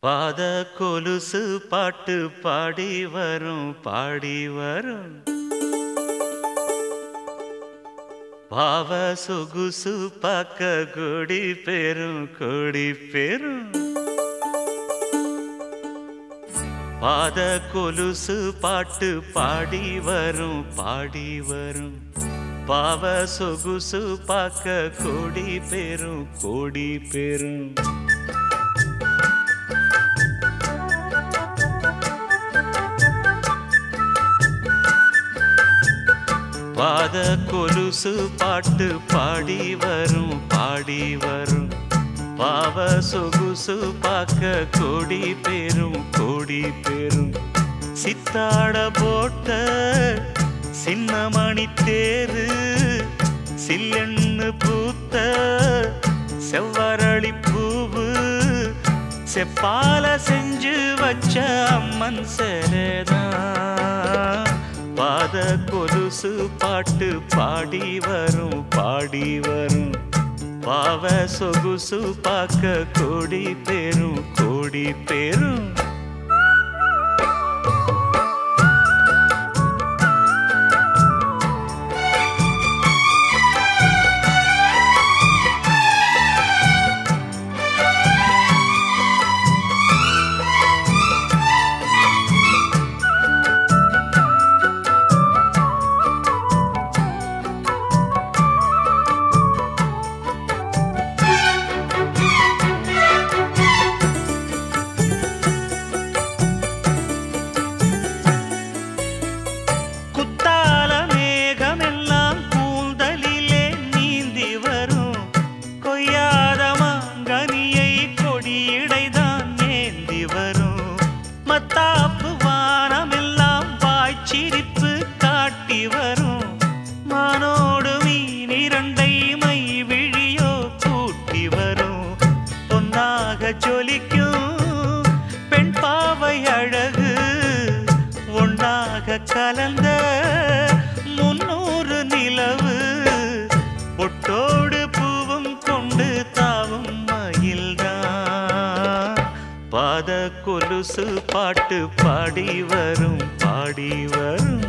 பாத கொலுசு பாட்டு பாடி வரும் பாடி வரும். பாவ சொகுசு பார்க்க கொடி பெரும் கொடி பெரும். பாத கொலுசு பாட்டு பாடி வரும் பாடி வரும். பாவ சொகுசு பார்க்க கொடி பெரும் கொடி பெரும். பாத கொலுசு பாட்டு பாடி வரும் பாடி வரும். பாவ சொகுசு பார்க்க கோடி பெரும் கோடி பெரும். சித்தாட போட்ட சின்னமணி தேரு சில்லெண்ணு பூத்த செவ்வரளி பூவு. செப்பால செஞ்சு வச்ச அம்மன் சரேதான் பாத கொலுசு பாட்டு பாடி வரும் பாடி வரும். பாவ சொகுசு பார்க்க கோடி பெரும் கோடி பெரும். ஜொலிக்கும் பெண் பாவை அழகு ஒன்றாக கலந்த முன்னூறு நிலவு. பொட்டோடு பூவும் கொண்டு தாவும் மயில்தான். பாத கொலுசு பாட்டு பாடி வரும் பாடி வரும்.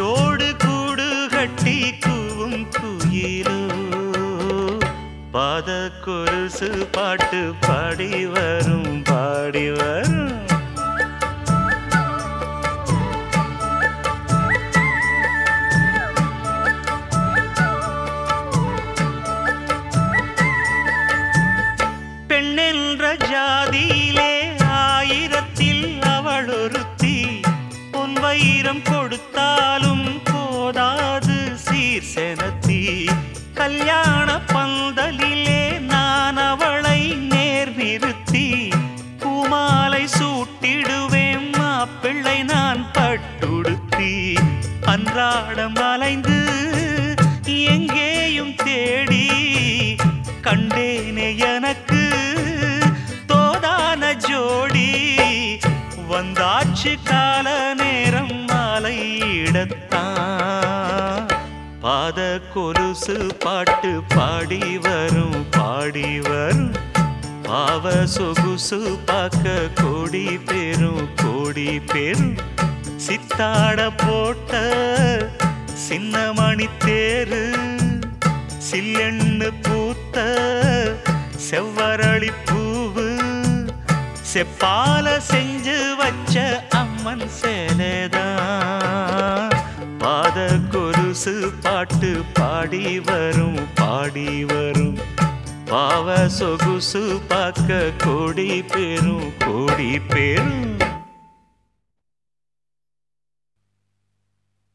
நெஞ்சோடு கூடு கட்டி கூவும் குயிலோ. பாத கொலுசு பாட்டு பாடி வரும் பாடி. வைரம் கொடுத்தாலும் போதாது சீர் செனத்தி கல்யாண பங்கு பாத கொலுசு பாட்டு பாடி வரும் பாடி வரும். பாவ சொகுசு பார்க்க கோடி பெரும் கோடி பெரும். சித்தாட போட்ட சின்ன மணி தேரு சில்லெண்ணு பூத்த செவ்வரளி பூவு. செப்பால செஞ்சு வச்ச அம்மன் சேலைதான். கொலுசு பாட்டு பாடி வரும் பாடி வரும். பாவ சொகுசு பார்க்க கோடி பேரும் கோடி பேரும்.